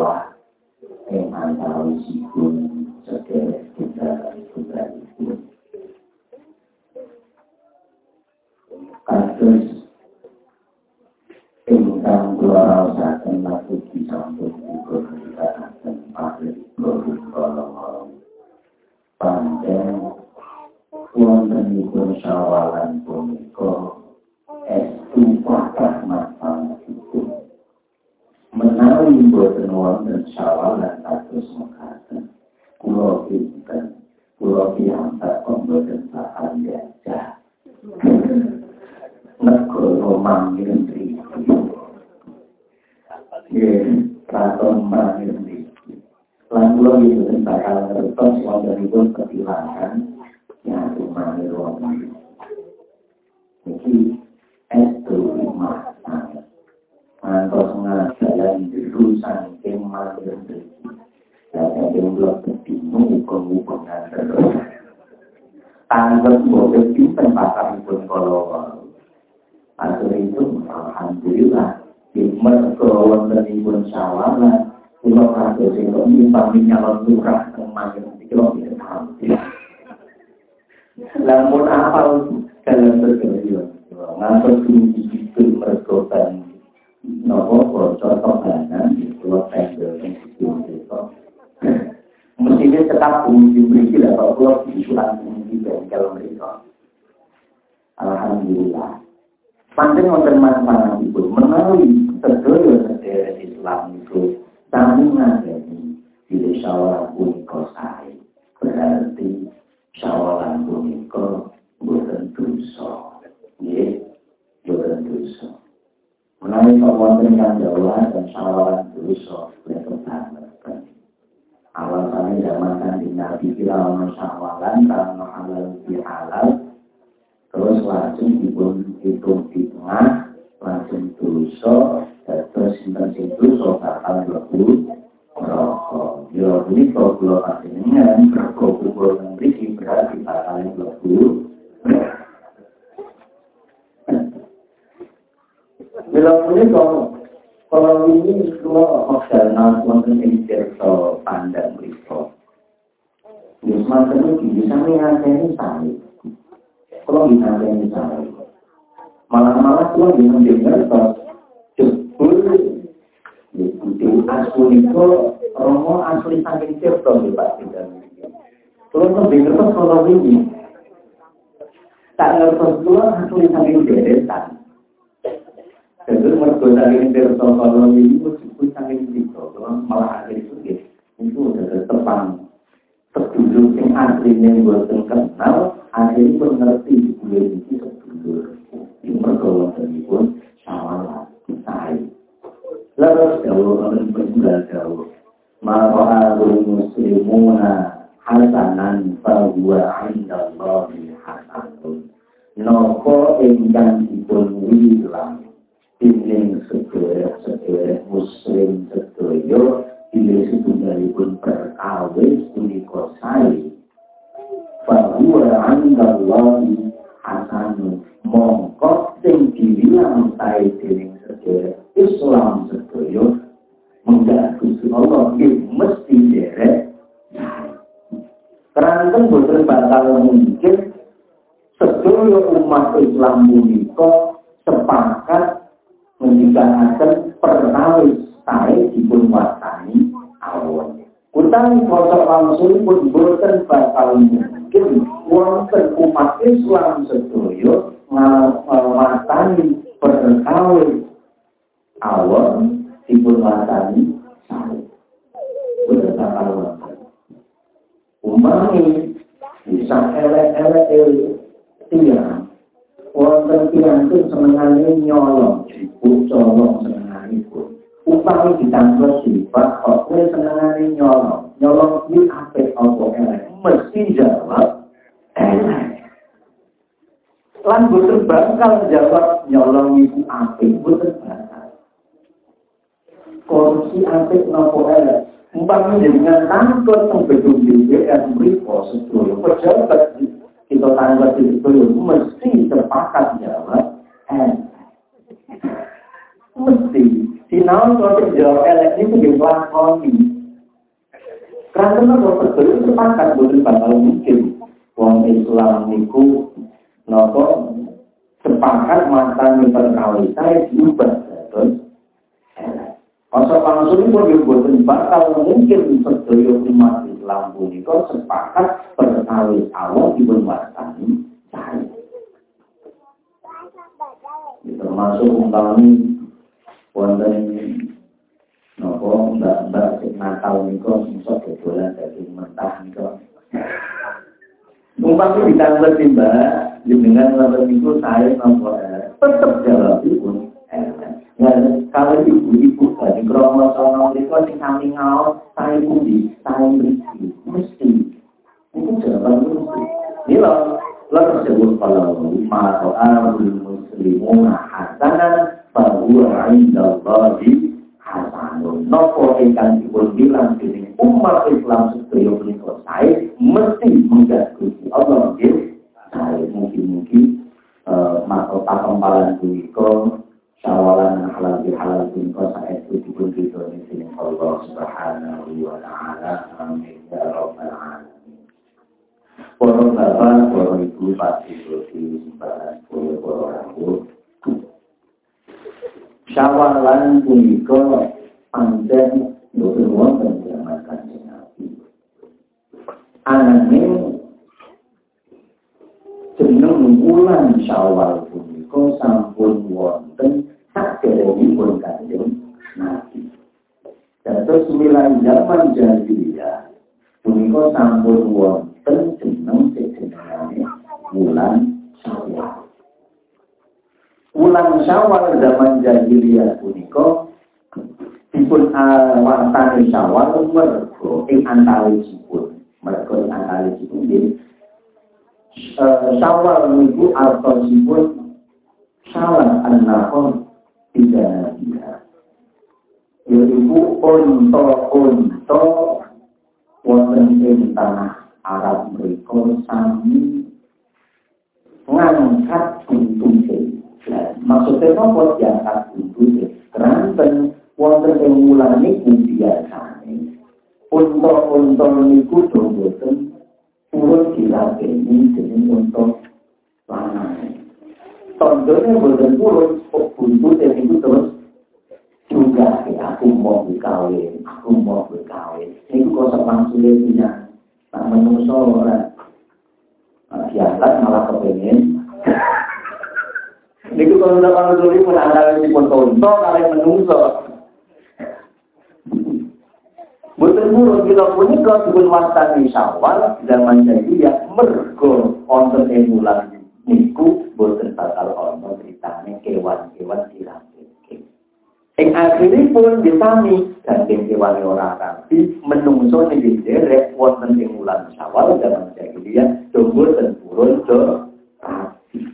Uhuwah ing antawisipun sedherek Alhamdulillah, di merkawon dari pun syawalan, kalau kata sih, kalau nyimpan nyalon lurah, kemarin kalau tidak tahu. Namun apa dalam berkerja, ngapa tinggi itu merkokan, nopo bocor tobanan, itu tender yang itu Mestinya tetap penguji berisi lah, kalau kalau disulang penguji bengkel mereka. Alhamdulillah. Panjang wonten manfaat itu menawi sedaya sedherek Islam itu sami ngajeni di syawalan punika sae. Berarti syawalan punika boten dosa. Nggih, boten dosa. Menawi wonten kang jawab dan syawalan dosa boten banget. Alasannya zaman kanjeng Nabi kira syawalan karena halal bihalal terus langsung dipun hitung di tengah langsung dosa terus sinten sing dosa bakal mlebu rokok yo ini kalau panjenengan rokok kubur nang mriki berarti bakal mlebu Bila menika kalau ini kula observasi wonten ing cerita pandang. Wis manten iki bisa ngene sami kalau bisa saya malah-malah kalau bisa dengar tos jebul di asli itu romo asli saking tirto di pak tidak kalau tuh dengar tos kalau ini. Tak ngertos dua asli saking deretan jadi mereka saking tirto kalau ini meskipun saking tirto malah akhir itu itu udah tepang sedulur yang aslinya buatan kenal akhirnya pun ngerti gue itu sedulur di mergawa pun sawalah saya lalu jauh orang berdua jauh ma'ra'ahul muslimuna hasanan fahuwa indallahi hasanun. Nopo ingkang dipun wilang. Ini sedherek-sedherek muslim sedaya bila setunggalipun perkawis punika sae. Bahwa andallahi Keranten boten bakal mungkin sedaya umat Islam punika sepakat menikahkan perkawis tarik dipun wasani awon. Utang kosok langsung pun boten bakal mungkin wonten umat Islam sedoyo ngawasani perkawin awon dipun wasani sari. Boten bakal wonten. Umami bisa elek-elek tiang. Wonten itu senengane nyolong, ibu colong senengane pun. Upami ditambah sifat kok senengane nyolong. Nyolong iki apik apa elek? Mesti jawab elek. Lan boten bakal jawab nyolong iku apik boten bakal. Korupsi apik napa elek umpamanya dengan tangkut yang gedung DPR mripo sedaya pejabat kita tangkut di mesti sepakat jawab elek mesti. Sinau kalau jawab elek itu di lakoni. Karena kalau betul sepakat bukan bakal mungkin. Wong Islam niku nopo sepakat mantan perkawin saya diubah terus Pasal langsung pun dibuatin bakal mungkin sedaya umat Islam punika sepakat perkawin awal dibuatani saya. Termasuk umpamanya wonten nopo mbak-mbak sing Natal niku iso dodolan daging mentah niku. Umpama ditambah sih mbak, lalu niku saya nopo tetap jawab ibu. Ya, kalau ibu-ibu dari kromo sono itu sing kami ngau, saya budi, saya berisi, mesti. Itu jawaban mesti. Ini loh, lo tersebut kalau ma'ro'ahul muslimuna hasanan bahwa indallahi hasanun nopo ingkang dipun bilang dening umat Islam sedaya punika sae mesti menggagusi Allah sae mungkin-mungkin uh, maka pakempalan punika sawalan halal bihalal punika sae dipun ridhoni dening Allah Subhanahu wa taala. Amin. Ya rabbal alamin. Para bapak, para ibu, pasti di simpangan, para orang Syawalan punika pancen boten wonten zaman Kanjeng Nabi. Ananging jeneng wulan Syawal punika sampun wonten saderengipun Kanjeng Nabi. Dados wilayah zaman jahiliyah punika sampun wonten jeneng sejenengane wulan Syawal. Ulang syawal zaman jahiliyah punika dipun wartani syawal mergo ing antawisipun mergo ing antawisipun nggih syawal niku artosipun syawal an-nahon dia yaitu unta-unta wonten ing tanah Arab mereka sami ngangkat buntung maksudnya nopo diangkat itu keranten wonten ing niku biasane. Unta-unta niku do boten purun dilakeni dening unta tondone boten turun, kok buntute niku terus juga ya aku mau berkawin, aku mau berkawin. Ini seorang sulit punya, tak menungso orang. Nah, diangkat malah kepengen. Ini kalau udah orang sulit pun ada di pun tonto, kalian menungso. Boten buruk bila punika dipun wastani syawal zaman jahiliyah mergo wonten ing bulan niku boten bakal ana critane kewan-kewan dirapike. Ing akhiripun disami gandeng kewan ora rapi menungso ning derek wonten ing bulan syawal zaman jahiliyah do boten purun do rapi.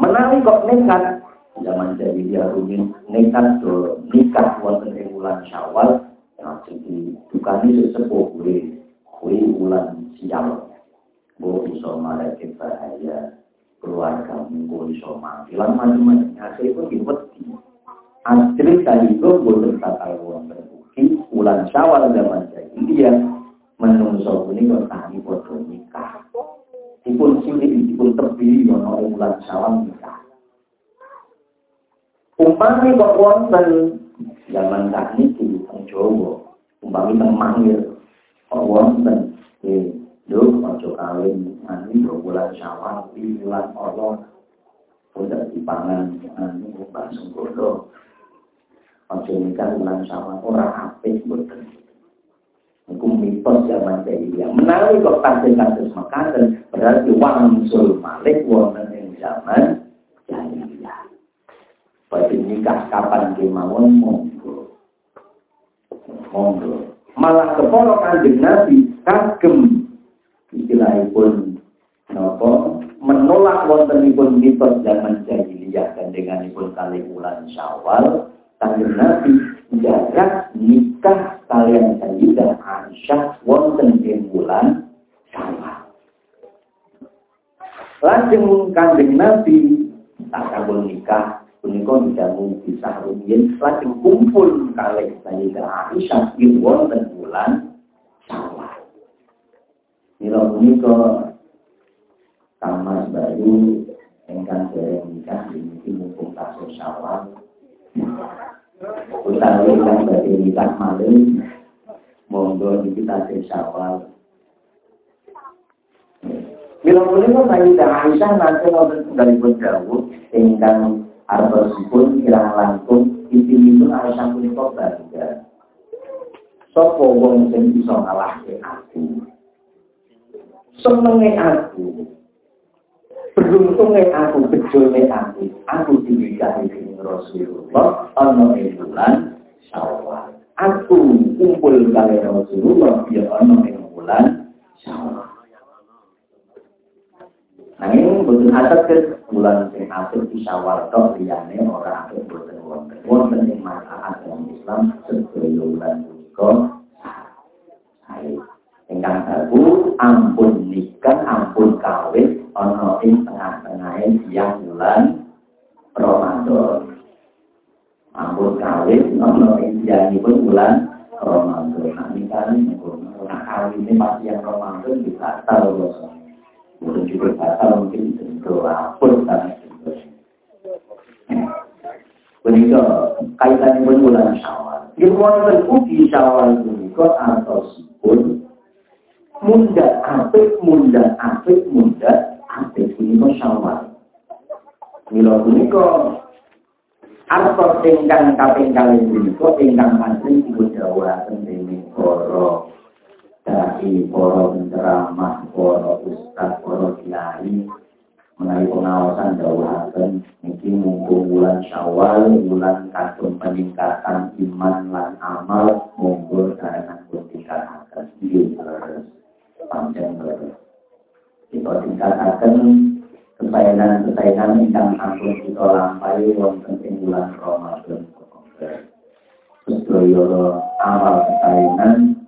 Menawi kok nekat zaman jahiliyah rumin nekat do nikah wonten ing bulan syawal jadi dukani sesepuh kue, kue bulan siang. Bu iso malaikat bahaya, keluarga minggu iso mati. Lan macam-macam hasil pun diweti. Asli tadi itu boleh kata uang terbukti, bulan syawal zaman jahiliyah menungso ini kok tani bodoh nikah. Dipun sini, dipun tepi, ono bulan syawal nikah. Umpamanya kok wonten zaman tak niki teng Jawa umpami teng Mangir kok wonten eh lho aja kawin nanti dua bulan Syawal bulan Allah udah dipangan nanti mbak sungkono aja nikah bulan Syawal ora apik mboten Iku mitos zaman jahiliyah. Menawi kok kasus kasus mekaten berarti wangsul malik wonten ing zaman jahiliyah. Berarti nikah kapan kemauan monggo. Monggo. Malah kepala kanjeng Nabi kagem istilahipun napa menolak wontenipun mitos zaman jahiliyah dan dengan pun kali bulan Syawal kanjeng Nabi jarak nikah kalian Sayyidah Aisyah wonten ing bulan Syawal. Lajeng kanjeng Nabi tak kabul nikah punika dijamu bisa rumiyin lajeng kumpul kali Sayyidah Aisyah ing wonten bulan Syawal. Mila punika Tamas Bayu ingkang dereng nikah diniki mumpung tasuk Syawal. Utawi ingkang badhe nikah malih monggo niki tasuk Syawal. Mila punika Sayyidah Aisyah nanti wonten dari dawuh ingkang Artosipun langkung itu Aisyah punika bangga. Sopo wong sing bisa ngalahke aku. Senenge aku. Beruntungnya aku, bejone aku. Aku diwikahi dengan Rasulullah ana ing bulan Syawal. Aku kumpul kali Rasulullah ya ana ing bulan Syawal. Nah ini betul atas ke bulan sing akhir di syawal tok liyane ora akhir boten wonten. Wonten Islam sedaya bulan punika sae. Ingkang baru ampun nikah, ampun kawin ana ing tengah-tengahe siang bulan Ramadan. Ampun kawin ana ing siangipun bulan Ramadan. Nah nikah niku ora kawin pas siang Ramadan bisa tahu Mungkin juga batal mungkin doa pun itu. Begitu kaitannya dengan bulan syawal. Ilmuwan teruji syawal itu atau sipun munda apik, munda apik, munda apik. Ini syawal. Mila punika artos ingkang kaping kalih punika ingkang asli ibu dawuhaken dening para dari para penceramah, para ustaz, para kiai. Mengenai pengawasan dawahaken niki mumpung bulan Syawal, bulan kadung peningkatan iman lan amal monggo karenan pun tingkataken nggih panjang kita tingkataken kesayangan-kesayangan ingkang ampun kita lampahi wonten ing bulan Ramadan. Sedaya amal kesayangan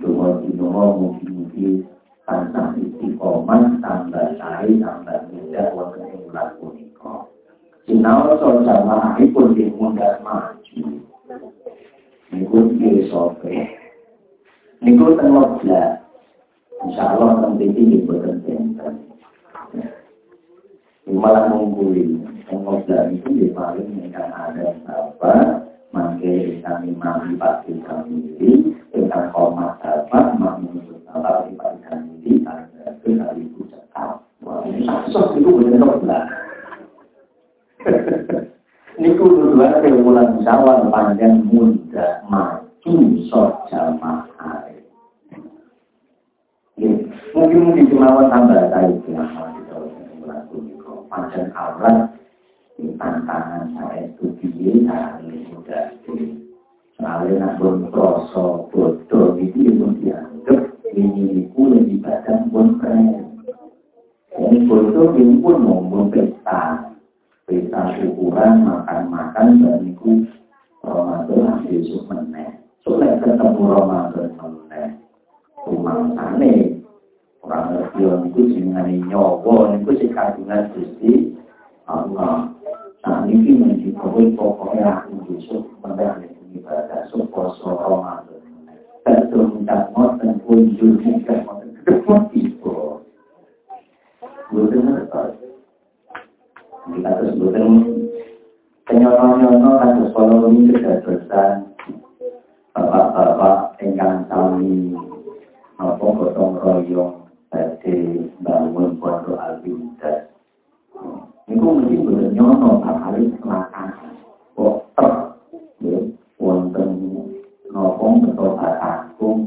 Dua dinomo mugi-mugi tansah istiqomah tambah sae tambah mudah wonten ing bulan punika. Sinau so jamaahipun di mudah maju. Niku piye sope. Niku teng Insya Allah di boten benten. malah mengungguli ngobrol itu di paling yang ada apa mangke kami mami pasti kami ini tentang koma apa mami apa di pasti kami ini kali itu cekap wah ini saksos itu benar benar ini kudu dua bulan sawal panjang muda maju sok jamaah mungkin mungkin cuma tambah tadi cuma panjang aurat di tantangan saya piye kali muda Soalnya nak belum kroso bodoh itu ya pun dianggap ini itu lebih badan pun keren. Ini bodoh ini pun mau pesta. Pesta ukuran makan-makan dan itu Ramadan besok meneh. Soalnya ketemu Ramadan meneh. Rumah sana orang ngerti itu jenengane nyawa niku Gusti Allah. Nah menjadi aku besok minta ngoten pun ngoten. Boten ngertos. Kita terus kalau ini kedadosan bapak-bapak ingkang sami apa gotong royong badhe bangun pondok al-Bidah. Niku mesti bener nyono hal-hal kecelakaan. Kok ter ya wonten napa betul agung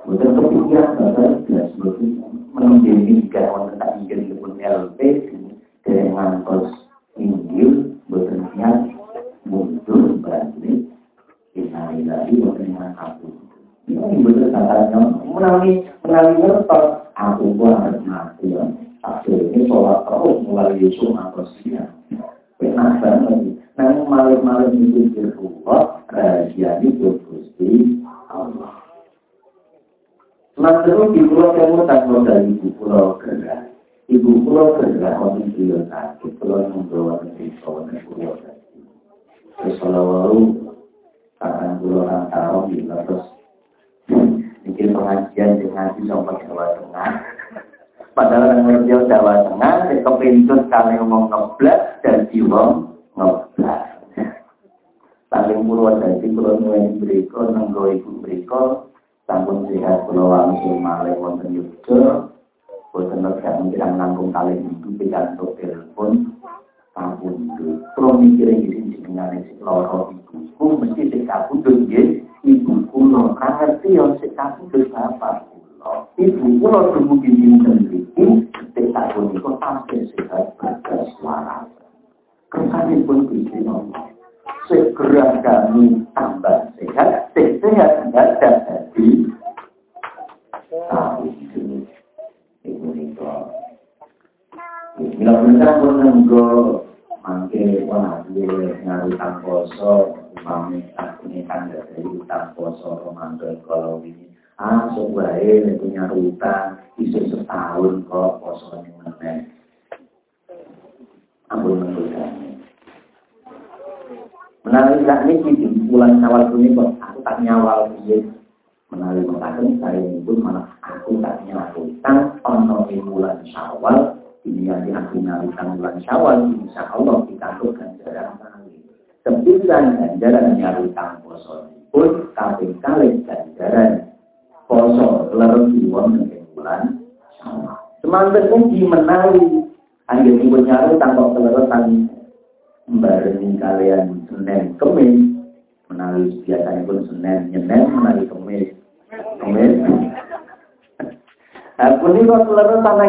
Mboten kepikiran bapak jelas mboten menunggu jika wonten tak inggil pun LP dengan pos inggil mboten niat mundur balik Innalillahi wa inna ilaihi Ini betul katanya menawi menawi ngertos aku pun harus mati ya. Tapi ini sholat terus mulai Yusuf atau siang. Benar banget. Namun malam-malam itu berubah, rahasia itu Gusti Allah. Lalu di pulau kamu tak mau dari ibu pulau gerak. Ibu pulau gerak orang itu sakit. Pulau yang membawa negeri pulau pulau sakit. Terus kalau lalu akan pulau rantau di terus bikin pengajian dengan di Jawa Tengah. Padahal yang ngerti Jawa Tengah, kepintut kali ngomong ngeblas dan jiwong ngeblas. Saling pulau jadi pulau nuwen beriko, nenggo ibu beriko, sampun sehat pulau langsung malai wonten yudha, boten gak menjelang nanggung kali itu pikantuk telepon, itu. Pulau mikirin di sini dengan si loro ibu, mesti si kabudut ya, ibu kulo ngerti yang sekaku ke bapak kulo? Ibu kulo dumugi dinten iki ketika punika tampil sehat bagas waras kersane pun Gusti Allah segera kami tambah sehat sehat tidak jadi tahu itu ibu itu Bila benar nenggo mangke wah dia ngaruh poso mami aku ini kan dari utang poso Ramadan kalau ini ah wae nek punya utang bisa setahun kok poso ini meneh. Ampun menurutnya menawi saat ini di bulan awal ini kok aku tak nyawal dia menawi mengatakan saya pun malah aku tak nyawal utang ono di bulan syawal ini yang aku nyawal bulan syawal insya Allah kita akan ganjaran sembilan ganjaran nyarutang poso pun kaping kali ganjaran poso lerti wonten ing bulan sama. Semanten ugi menawi anggitipun nyarutang kok keleretan barengi kalian Senin Kemis menawi biasanya pun Senin Senin menawi Kemis Kemis Nah, pun kok keleretan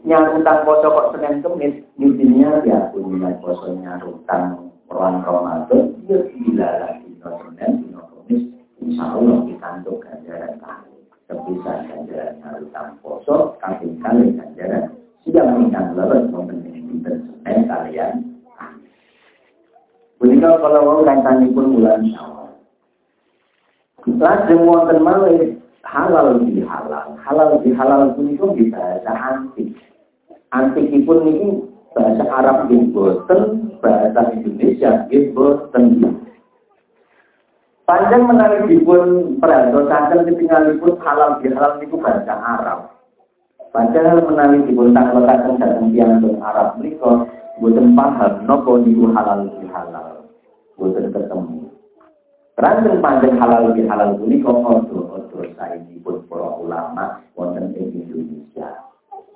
anggitipun nyarutang poso kok Senin Kemis intinya ya punya poso nyarutang Orang Ramadan, ya bila lagi Senin, dino Kamis, insya Allah dikantuk ganjaran kami. Sebisa ganjaran harus poso, kali kali ganjaran, siang ingkang leres mempenting dinten Senin kalian Benika kalau mau kancani pun bulan Syawal. Lajeng wonten malih halal di halal. Halal di halal punika bisa antik. Antikipun ini bahasa Arab di boten bahasa Indonesia nggih boten. Panjang menarik dipun perantosaken ketinggalipun halal bihalal niku bahasa Arab. Padahal menawi dipun taklokaken dhateng tiyang Arab menika boten paham napa niku halal di halal. Boten ketemu. Ranten panjang halal di halal punika odo-odo saenipun para ulama wonten Indonesia.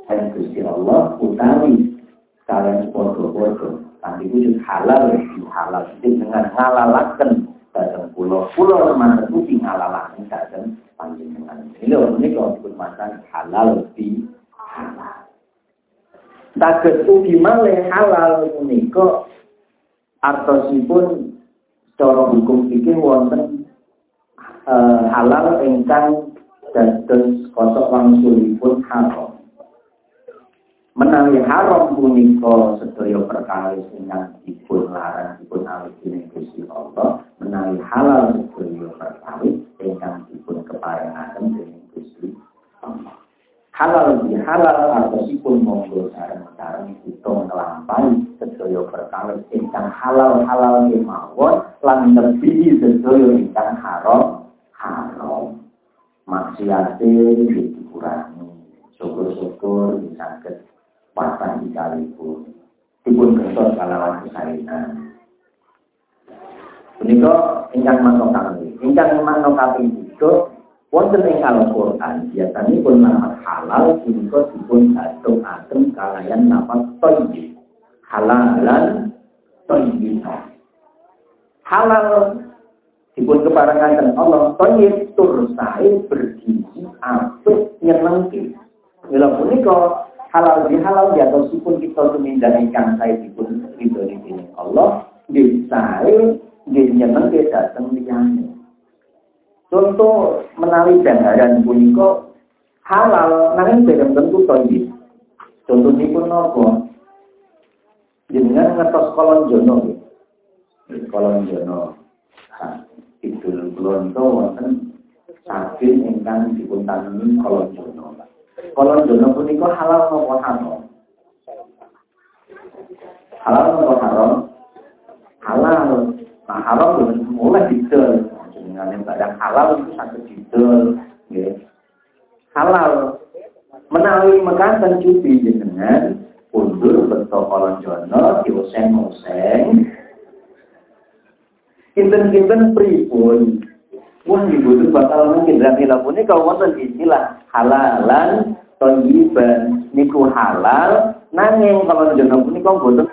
Dan Gusti Allah utawi kalian podo-podo tapi wujud halal di halal itu dengan ngalalaken datang pulau pulau teman itu ngalalaken datang panjenengan. Ini loh, ini kalau disebut makan halal di halal. Saged ugi malih halal menika artosipun cara hukum fikih wonten uh, halal ingkang dados kosok wangsulipun haram. Menawi haram punika sedaya perkara ingkang dipun larang dipun alih dening Gusti Allah, menawi halal sedaya perkara ingkang dipun keparengaken dening Gusti Allah. Halal di halal artosipun monggo sareng-sareng kita nglampahi sedaya perkara ingkang halal-halal kemawon lan nebihi sedaya ingkang haram haram. Maksiate dikurangi. Syukur-syukur disangket pasang sekalipun dipun kertas kalawan kesalinan. Menika ingkang mantuk kami, ingkang mantuk kami juga wonten ing Al-Qur'an biasanya pun nama halal punika dipun atem kalayan nafas thayyib. Halalan thayyiban. Halal dipun keparengaken Allah thayyib tur sae bergizi apik nyenengke. Mila punika halal di halal di ataupun kita tumindak ingkang saya dipun ridho ini Allah di di nyeneng ke datang liyane. Contoh menawi dangaran punika halal nanging belum tentu thayyib. Contoh pun nopo? Jenengan ngetos kolon jono Kolon jono. Idul kulon wonten saking ingkang dipun tanami kolon jono. Kalau jono punika halal nopo haram? Halal nopo haram? Halal. Nah haram mulai detail. Dengan barang halal itu satu detail. Ya. Halal. Menawi mekanten cuci jenengan undur betul kolon jono dioseng-oseng. Kinten-kinten pripun Wah, ibu bakal mungkin dan nila punika wonten istilah halalan toyiban niku halal nanging kalau jeneng punika boten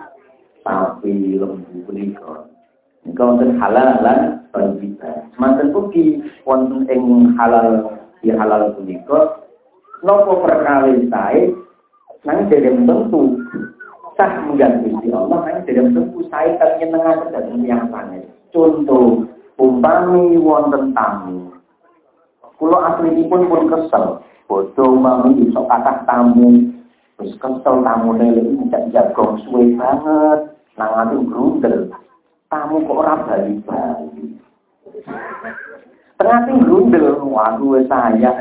sapi lembu punika. Niku wonten halalan toyiban. Semanten ugi wonten ing halal di halal punika nopo perkali sae nang derem tentu sah mengganti Allah nang derem tentu sae kan nyenengaken dhateng yang sanes. Contoh umpami wonten tamu. Kula aslinipun pun kesel, bodoh mami iso kathah tamu. Wis kesel tamune iki tidak jagong suwe banget, nang ati grundel. Tamu kok ora bali-bali. Tengah grundel, waduh saya.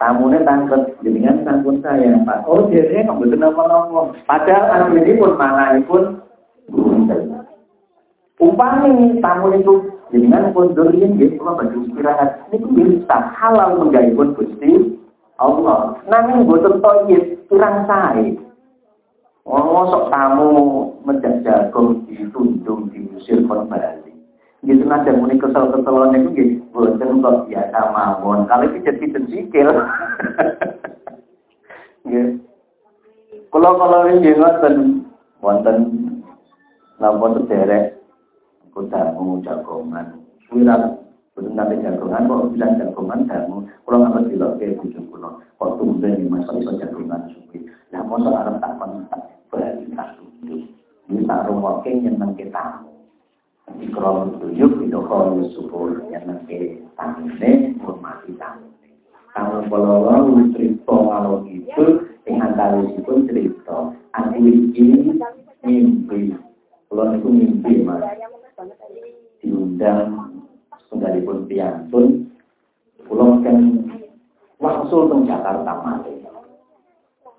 Tamune tangket jenengan sampun saya, Pak. Oh, dia kok mboten napa-napa. Padahal aslinipun manganipun grundel. Umpami tamu itu dengan kondur ini kalau bagi istirahat ini bisa halal pun Gusti Allah. Nanging boten toyib kurang sae. Wong mosok tamu menjak jagung ditundung diusir kon bali. Gitu nada muni kesel-keselan itu gitu, boten kok biasa mawon. Kalau pijet-pijet sikil. Nggih. Kula-kula ini ngoten wonten napa sederek kodamu jagongan suwiran Betul nanti jagongan, kok bilang jagongan kamu, kalau nggak ngerti loh kayak bujuk kuno, kok tumben di masa itu jagongan suwi. Nah, mau sekarang tak kontak, berarti tak tujuh. Ini tak rumah nyeneng kita. Di krom tuyuk, di dokol syukur, nyeneng ke tamune, hormati tamune. Kalau kalau cerita kalau itu, dengan tali pun cerita. Aku ini mimpi, kalau itu mimpi mas diundang pun piantun pulau kan langsung ke Jakarta mati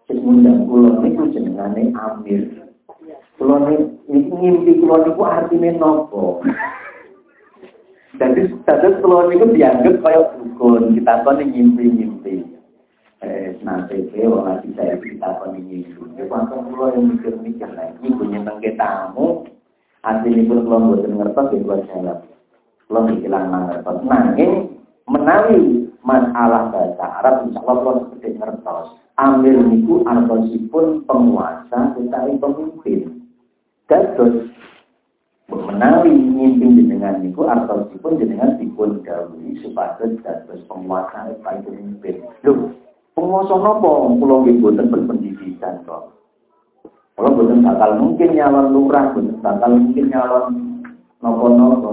sing ngundang kula niku jenengane Amir. Kula niku ngimpi kula niku artine nopo? Jadi, terus kula niku dianggap kaya dukun, kita kan ngimpi-ngimpi. Eh, nasibe wong lagi saya kita ini ya pancen kula yang mikir-mikir lagi punya nyenengke tamu ini pun kula mboten ngertos ya kula jawab kula dikilang ngertos nanging menawi masalah bahasa Arab insyaallah kula seperti ngertos ambil niku artosipun penguasa utawi pemimpin. Dados menawi nyimpin jenengan niku artosipun jenengan dipun dawuhi supados dados penguasa utawi pemimpin. Lho penguasa napa kula nggih boten berpendidikan kok kula boten bakal mungkin nyalon lurah boten bakal mungkin nyalon napa-napa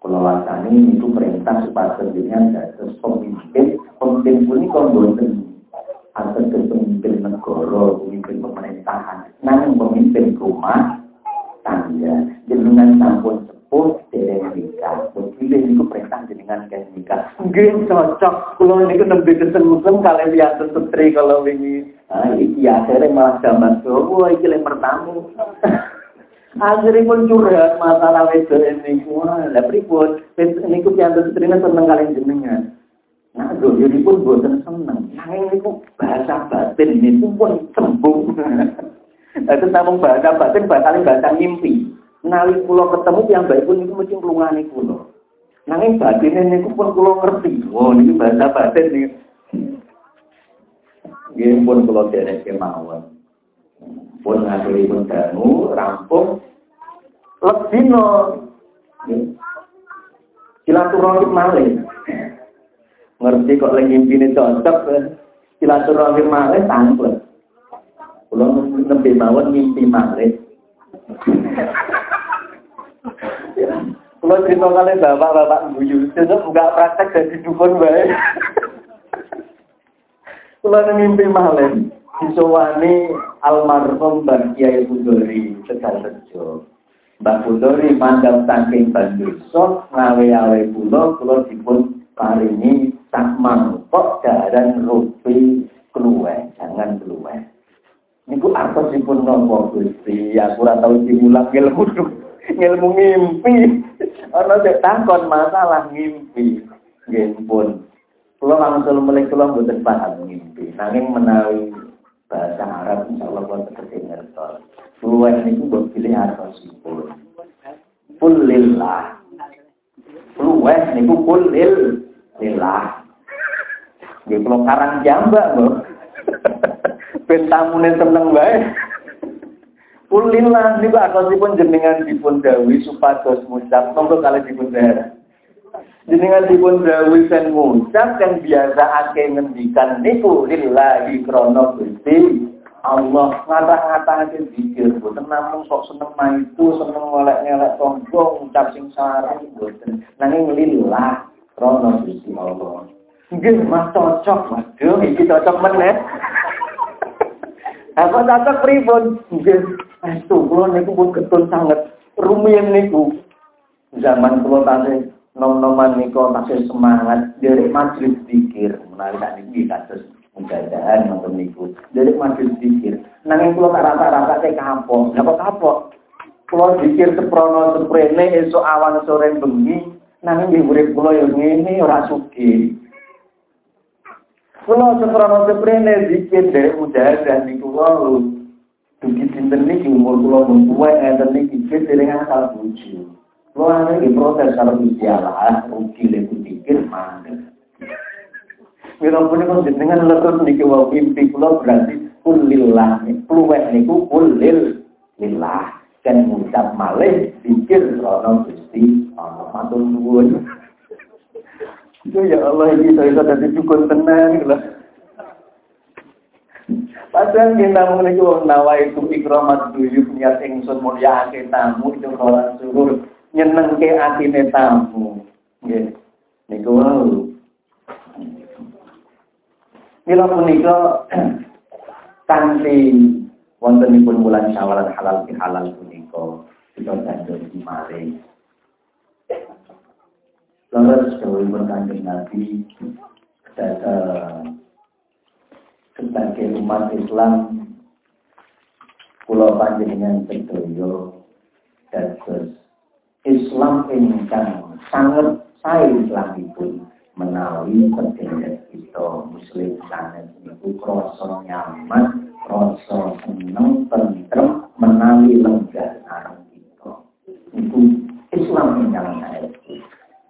kula wacani itu perintah supados jenengan dados pemimpin pemimpin punika boten atas pemimpin negara, pemimpin pemerintahan, namun pemimpin rumah tangga, jenengan sampun sepuh dereng nikah. Pilih niku perintah jenengan kan nikah. Nggih cocok. Kula niku nembe kesem-kesem kalian lihat setri kalau ini. Ah iki akhirnya malah zaman wah iki lek pertamu. Akhirnya pun curhat masalah wedok ini. Wah, lah pripun? Niku piantun setrina seneng kalian jenengan. Nah, jadi pun boten seneng. Ini kok bahasa batin ini pun sembung. Itu namun bahasa batin, bahasa bahasa mimpi. Nali pulau ketemu yang baik pun itu mesti ngelungani pulau. Nanging batin ini pun pulau ngerti. Oh, ini bahasa batin. Ini pun pulau derek kemauan. Pun ngakhiri pun dangu, rampung. Lebih no. Silaturahim malih ngerti kok lagi ini cocok silaturahmi malih tangklet kula nembe mawon mimpi malih kula cerita kali bapak-bapak guyu sesuk buka praktek jadi dukun bae kula mimpi malih disowani almarhum Mbak Kiai Budori Tegal Rejo. Mbak Budori mandap saking Bandung ngawe-awe kula kula dipun paringi tak mangkok dan rupi keluar, jangan keluar. Niku artosipun nopo Gusti, aku ora tau dimulang ilmu ilmu ngimpi. Ana sik takon masalah ngimpi. Nggih pun. Kula langsung mulai kula mboten paham ngimpi. Nanging menawi bahasa Arab insyaallah kula tegese ngertos. Luwih niku mbok pilih artosipun. Kulillah. Luwih niku kulil lillah. Nggih kula karang jambak, Bu. Ben seneng wae. Kulillah niku akosipun jenengan dipun dawuhi supados ngucap monggo kalih dipun daerah. Jenengan dipun dawuhi sen ngucap kan biasa ake ngendikan niku lillahi krana Gusti Allah ngata-ngatake zikir boten namung sok seneng maitu seneng ngelek-ngelek tonggo ngucap sing sareng boten nanging lillah krana Gusti Allah. Nggih, Mas cocok, waduh, iki cocok meneh. Apa cocok pripun? Nggih, itu kula niku pun ketun sangat rumiyin niku. Zaman kula tasih nom-noman niku tasih semangat dari majelis zikir, menawi tak niki kados mudah-mudahan nonton niku. Dari majelis zikir. Nanging kula tak rasa-rasa kapok. Napa kapok? Kula zikir seprono seprene esuk awan sore bengi, nanging nggih urip kula yo ngene ora sugih. Kula sekrana seprene zikir dari udah dan niku wae. Dugi sinten niki umur kula mung ngeten niki dereng asal bojo. Kula iki protes karo Gusti Allah, rugi le pikir mandek. Mira punika jenengan letut niki wae mimpi kula berarti kulillah. Luweh niku kulil lillah. Kan ngucap malih pikir krana Gusti Allah. Matur nuwun. Ya Allah ini saya sudah dukun tenang lah. Padahal kita memiliki wong nawa itu ikromat duyuk niat ingsun mulia tamu itu kalau suruh nyeneng ke atine tamu. Nggih. Niku wau. Mila punika kanthi wontenipun bulan Syawal halal ki halal punika kita dandur di Lalu dawuhipun Kanjeng Nabi sebagai umat Islam kula panjenengan sedaya dados Islam ingkang sangat sae Islamipun menawi sedherek kita muslim sanes niku krasa nyaman, krasa seneng, tentrem menawi lenggah sareng kita. Iku Islam ingkang saestu.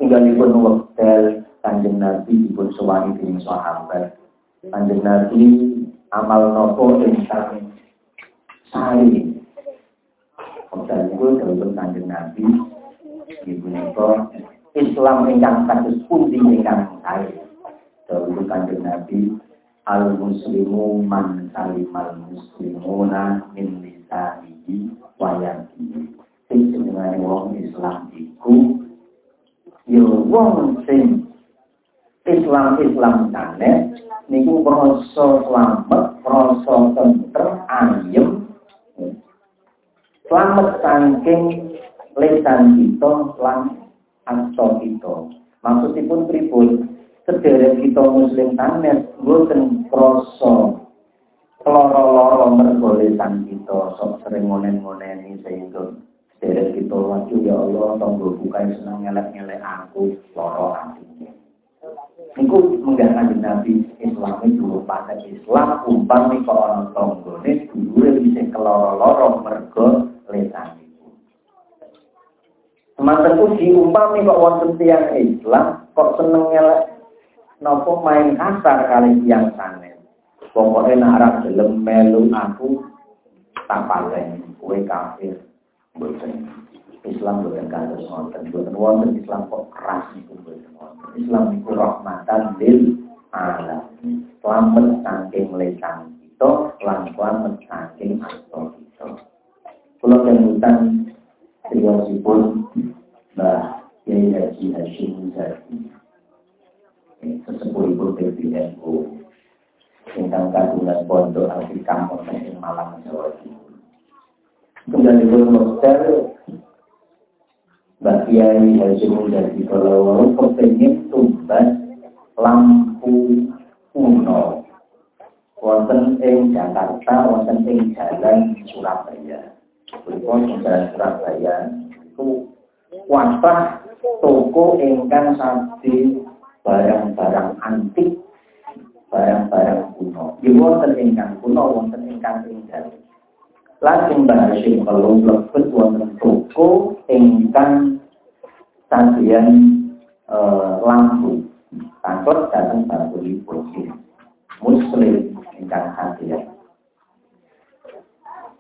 Tinggalipun wekdal Kanjeng Nabi dipun sowani dening sahabat. Kanjeng Nabi amal nopo ingkang sae. Wekdal niku dawuh Kanjeng Nabi ibu menika Islam ingkang kados pundi ingkang sae. Dawuh Kanjeng Nabi al muslimu man salimal muslimuna min lisanihi wa yadihi sing jenengane wong Islam iku ya wong sing Islam Islam sanes niku rasa selamat, rasa tentrem, ayem, selamat saking lesan kita lan asta kita. Maksudipun pripun? sedherek kita muslim sanes mboten krasa loro-loro mergo lesan kita sok sering ngonen-ngoneni sehingga sedherek kita waduh ya Allah tonggo buka seneng ngelek-ngelek aku loro ati Niku menggah kanjeng Nabi Islam itu pada Islam umpami kok ana tanggane dhuwure bisa keloro-loro mergo lesan iku. Semanten uji umpami kok wonten tiyang Islam kok seneng ngelek nopo main kasar kali yang sanes. Pokoknya nak gelem melu aku tak paling kue kafir. Boten. Islam boten kados ngoten. Boten wonten Islam kok keras niku boten wonten. Islam niku rahmatan lil alamin. Selamat saking lesan kita, lan selamat saking aktor kita. Kula kemutan Triyosipun Mbah Kiai Haji Hashim Muzadi sesepuhipun PBNU ingkang kagungan pondok anti kampung ing Malang Jawa Timur. Kemudian Nostel Mbak Kiai Haji Mujadi kalau kepengen tumbas lampu kuno wonten ing Jakarta wonten ing Jalan Surabaya. Berikut Jalan Surabaya itu kuasa toko ingkang sadi barang-barang antik, barang-barang kuno. Di wonten ingkang kuno, wonten ingkang tinggal. Lajeng Hasyim kalau mlebet wonten toko ingkang sajian e, lampu. Kantor datang bangkulipun Muslim ingkang sajian.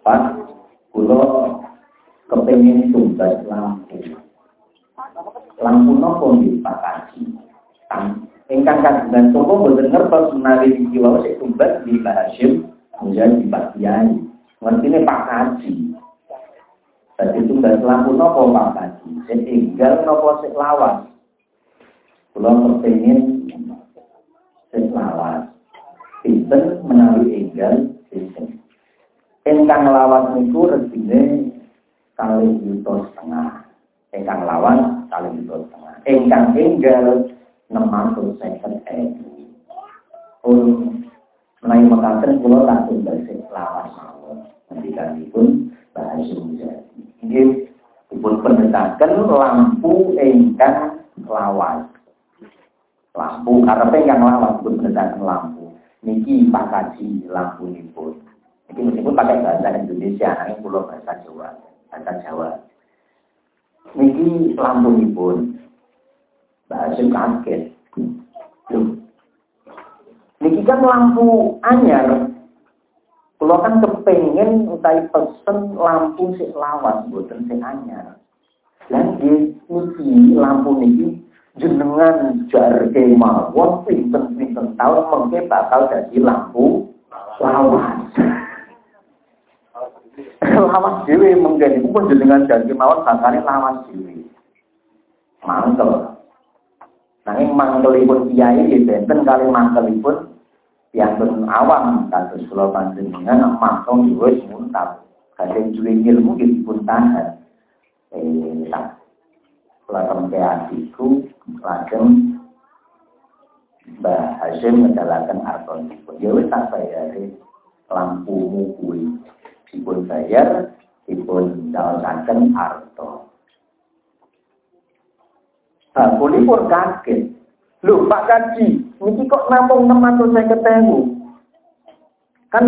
Pas kula kepengin tumbas lampu. Lampu nopo nggih Pak Haji? Ingkang kagungan sapa boten ngertos menawi iki wae sik tumbat di Hasyim menjadi Pak. Ngertine Pak Haji. Dadi tumbat lampu napa Pak Haji? Sing tinggal napa sik lawas? Kula kepengin sik lawas. Pinten menawi enggal sinten. Ingkang lawas niku regine kali juta setengah. Ingkang lawan kali juta setengah. Ingkang enggal enam seket ewu. Pun menawi mekaten kula langsung balik lawas mawon. Ketika pun bahasa menjadi. Inggih dipun pendekaken lampu ingkang lawas. Lampu karepe ingkang lawas dipun pendekaken lampu. Niki Pak Kaji lampu nipun. Niki meskipun pakai bahasa Indonesia, nanging kula bahasa Jawa, bahasa Jawa. Niki lampu nipun. Bahasa kaget. Niki kan lampu anyar. Kalau kan kepengen utai pesen lampu si lawas, buatan si anyar. Dan di niki lampu niki jenengan jarke mawon pinten-pinten tahun mengke bakal jadi lampu lawas. lawas dewe mengke pun jenengan jarke mawon bakalnya lawas dewe. Mangkel. Nanging mangkelipun kiai ya benten kali mangkelipun yang pun awam kados kula panjenengan mangkong yo wis muntab. Kadang duwe ilmu nggih dipun tahan. Eh tak kula tempe adikku lajeng Mbah Hashim ngedalaken artonipun. Ya wis tak bayari lampumu kuwi. Dipun bayar, dipun dawasaken arto. Nah, pun kaget. Lho Pak Kaji, niki kok nampung 650.000. Kan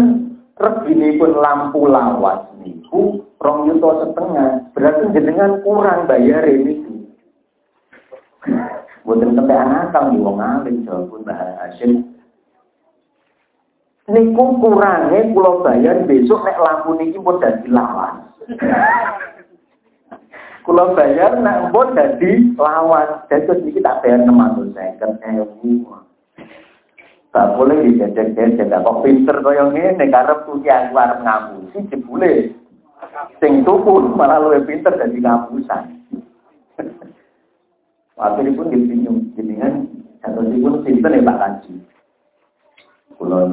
regini pun lampu lawas niku rong setengah. Berarti jenengan kurang bayar ini. Buatan sampai anak di wong alim jawab Mbah Hashim. Niku kurangnya pulau bayar besok nek lampu niki pun dadi lawas. Kulo bayar nak mbon dadi lawan. Jadi iki tak bayar 650 ewu. Tak boleh dijajak-jajak, kok pinter kaya ngene karep kuwi aku arep ngapusi jebule. Sing tuku malah luwih pinter dadi ngapusan. Akhiripun dipinjam jenengan satosipun sinten ya Pak Kaji. Kulo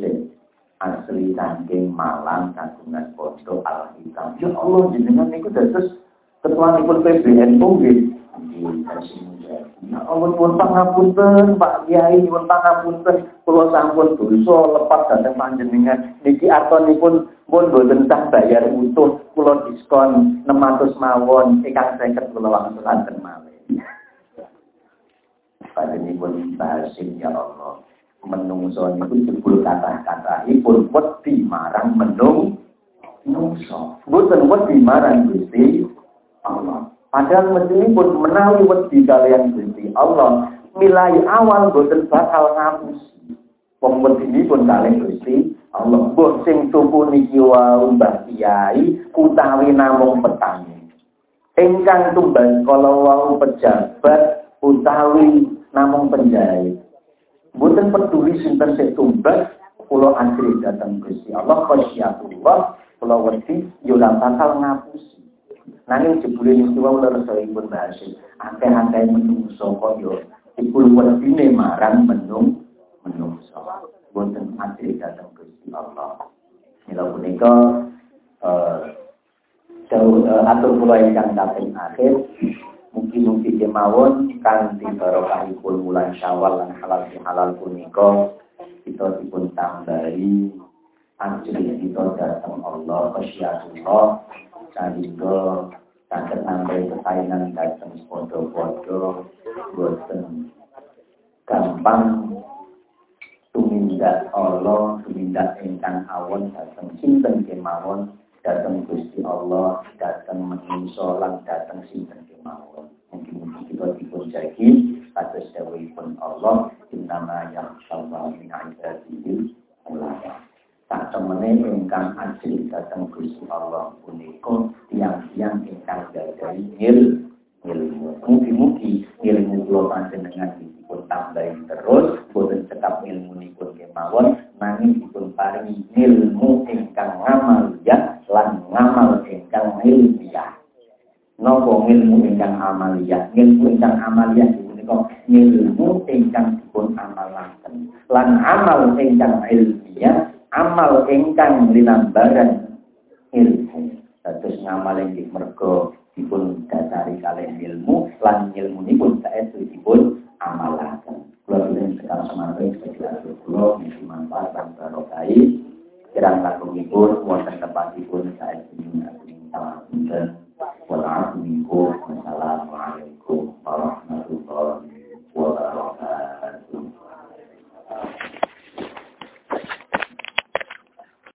sing asli saking Malang kagungan pondok Al Hikam. Ya Allah jenengan niku dados ketua pun PBN nggih. Ya Allah nyuwun pangapunten Pak Kiai nyuwun pangapunten kula sampun dosa lepas dhateng panjenengan niki artonipun pun boten sah bayar utuh kula diskon 600 mawon ingkang 50 kula wangsulaken malih. Panjenengan bahasin ya Allah menungso niku jebul kata-katahipun wedi marang menung nungso. Boten wedi marang Gusti. Padahal mesti pun menawi wedi kalian Gusti Allah, milai awal boten bakal ngapusi. Wong ini pun kalian Gusti Allah mbok sing tuku niki wau Mbah Kiai utawi namung petani. Ingkang tumbas kalau wau pejabat utawi namung penjahit. Boten peduli sinten sing tumbas kula asri datang Gusti Allah khasyatullah kula wedi yo bakal ngapusi. Nanging jebule niku wae leresipun bahasa. Akeh-akeh menungso kok yo jebul wedine marang menung menungso. Boten ati dateng Gusti Allah. Mila punika jauh atur kula ingkang kaping akhir mungkin-mungkin kemawon kanthi barokahipun bulan Syawal lan halal halal punika kita dipun tambahi ajri kita datang Allah kasyatullah sehingga saged nambahi persaingan dateng podo-podo boten gampang tumindak Allah tumindak ingkang awon dateng sinten kemawon dateng Gusti Allah dateng menungso lan dateng sinten kemawon. Mungkin-mungkin kita dipun jagi atas dawuhipun Allah innama yakhshallahu min ibadihi ulama tak temene ingkang asli datang Gusti Allah punika tiang-tiang ingkang gadhahi il ilmu. Mugi-mugi ilmu kula panjenengan dipun tambahi terus boten cekap ilmu nipun kemawon nanging dipun paringi ilmu ingkang ngamaliyah lan ngamal ingkang ilmiah. Napa ilmu ingkang amaliyah? Ilmu ingkang amaliyah punika ilmu ingkang dipun amalaken lan amal ingkang ilmiah amal engkang linambaran ilmu terus ngamal inggih mergo dipun dasari kalian ilmu lan ilmu ini pun saestu dipun amalakan. kula bilih sekarang sama tadi sudah jelas kula niki manfaat lan barokai kirang ini wonten salam saestu waalaikum warahmatullahi wabarakatuh.